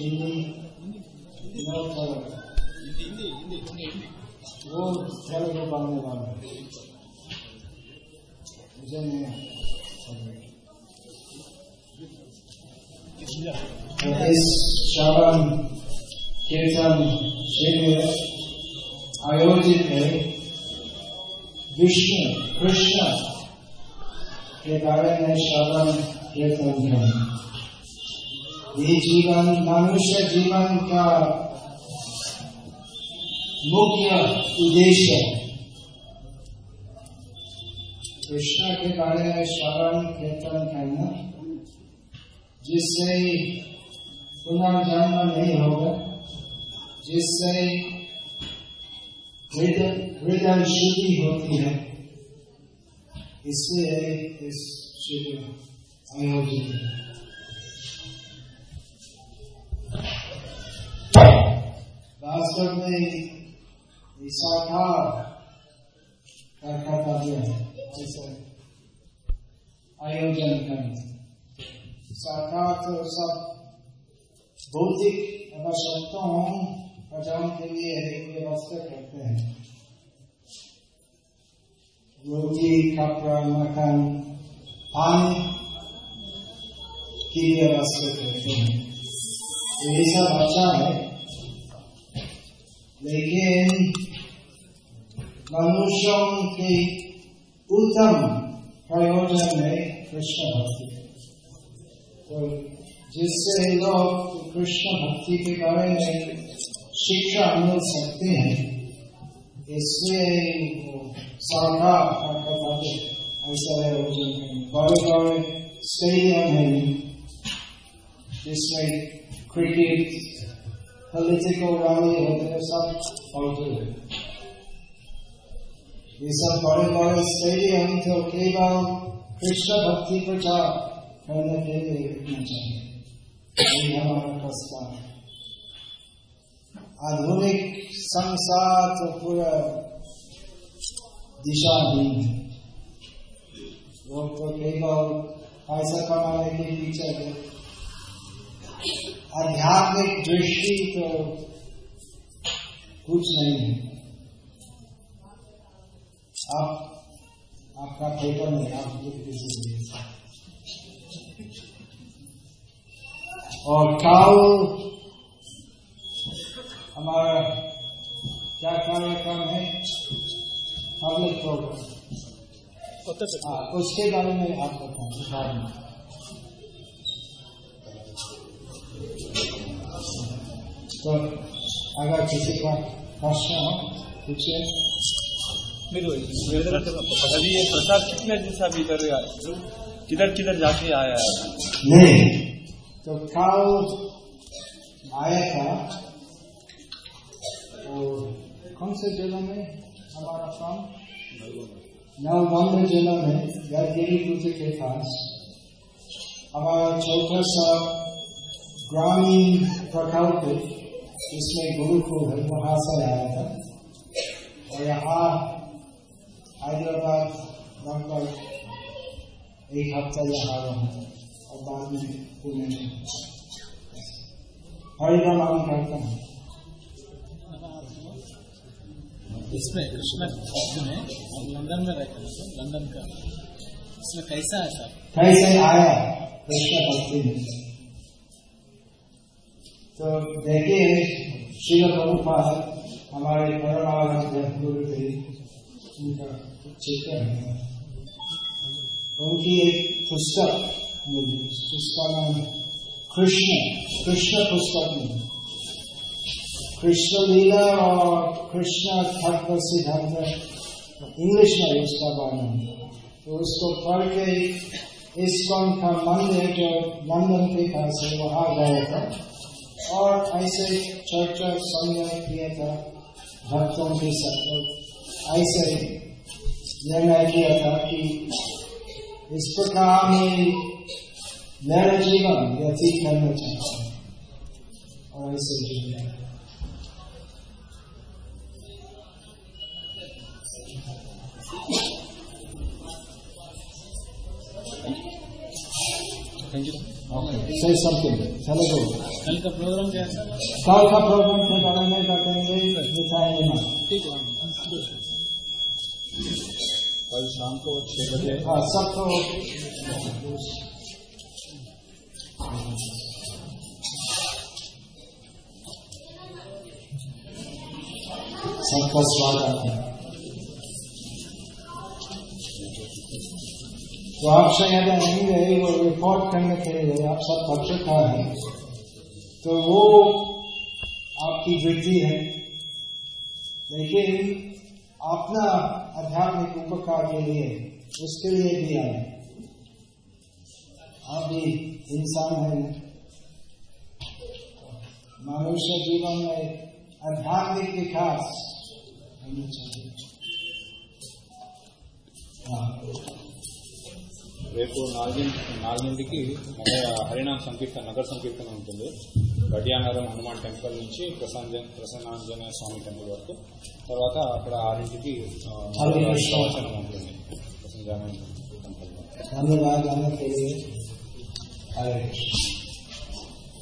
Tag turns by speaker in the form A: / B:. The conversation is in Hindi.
A: हिंदी नो कलर वो तेलुगु बोलने वाला है। मुझे नहीं आता। तो इस श्रवण कीर्तन शिविर आयोजित है विष्णु कृष्ण के बारे में श्रवण कीर्तन करें ये जीवन मनुष्य जीवन का मुख्य उद्देश्य है। कृष्ण के बारे में श्रवण, कीर्तन करना, जिससे पुनर्जन्म नहीं होगा, जिससे हृदय शुद्धि होती है। इसलिए इस शिविर आयोजित है ईसा का का कर्तव्य है ऐसे आयोजन करना। सरकार तो सब भौतिक आवश्यकताओं प्रजाओं के लिए व्यवस्था करते हैं। रोटी, कपड़ा, मकान, पानी की व्यवस्था करते हैं। ये सब अच्छा है। लेकिन मनुष्यों के उत्तम प्रयोजन है कृष्ण भक्ति। तो जिससे लोग कृष्ण भक्ति के बारे में शिक्षा मिल सकते हैं वो सरकार ऐसा आयोजन बड़े बड़े स्टेडियम है जिसमें क्रिकेट पॉलिटिकल रैली होते हैं सब होते हैं ये सब बड़े बड़े स्टेडियम तो केवल कृष्ण भक्ति प्रचार करने के लिए रखना चाहिए हमारा प्रस्ताव आधुनिक संसार तो पूरा दिशाहीन है लोग तो केवल पैसा कमाने के पीछे आध्यात्मिक दृष्टि तो कुछ नहीं है। आप आपका पेपर में आप लिख दीजिए और कल हमारा क्या कार्यक्रम है पब्लिक प्रोग्राम हाँ। उसके बारे में आप बताएँ तो अगर किसी का प्रश्न हो पूछिए
B: अभी ये प्रसाद कितने दिन से अभी इधर किधर किधर जाके आया है?
A: नहीं। तो कल आया था। और कौन से जिला में? हमारा काम? नवगंगा जिला में। यादगिरी कुटी के पास हमारा छोटा सा ग्रामीण प्रकल्प इसमें गुरुकुल है वहाँ से आया था। और यहाँ हैदराबाद लगभग एक हफ़्ता यहाँ रहा और बाद में पुणे में हरिनाम करता हूँ।
C: इसमें कृष्ण में हम लंदन में रहते हैं लंदन का। इसमें कैसा है सर?
A: कैसे आया? कृष्ण भक्ति में तो देखिए श्री प्रभुपाद हमारे परमानंद गुरु थे। उनका चित्र है। उनकी एक पुस्तक मिली जिसका नाम कृष्ण कृष्ण पुस्तक मिली कृष्ण लीला और कृष्ण तत्व सिद्धांत, इंग्लिश में उसका वर्णन तो उसको पढ़ के इस्कॉन का मंदिर, जो लंदन के पास है वहाँ गया था। और ऐसे चर्चा संग्रह किया था भक्तों के साथ ऐसे निर्णय किया था कि इस प्रकार में मेरा जीवन व्यतीत करना चाहता हूँ और ऐसे जीवन
B: thank you
A: say something. Telugu.
C: कल का प्रोग्राम सर
A: कल का प्रोग्राम के बारे में बताएँगे
C: है
B: कल शाम को छह बजे।
A: हाँ सबको सबका स्वागत है। तो आप शायद आएँगे वो रिपोर्ट करने के लिए आप सब पत्रकार हैं। तो वो आपकी वृद्धि है लेकिन अपना आध्यात्मिक उपकार के लिए उसके लिए भी आए आप भी इंसान है मनुष्य जीवन में आध्यात्मिक विकास होना चाहिए हाँ
D: రేపు నాలుగింటి నాలుగింటికి మన హరినామ సంకీర్తన నగర సంకీర్తన ఉంటుంది గడియానగరం హనుమాన్ టెంపుల్ నుంచి ప్రసన్న ప్రసన్నాంజనేయ స్వామి టెంపుల్ వరకు. తర్వాత అక్కడ ఆరింటికి. ప్రవచనం ఉంటుంది. ప్రసన్నాంజనేయ టెంపుల్.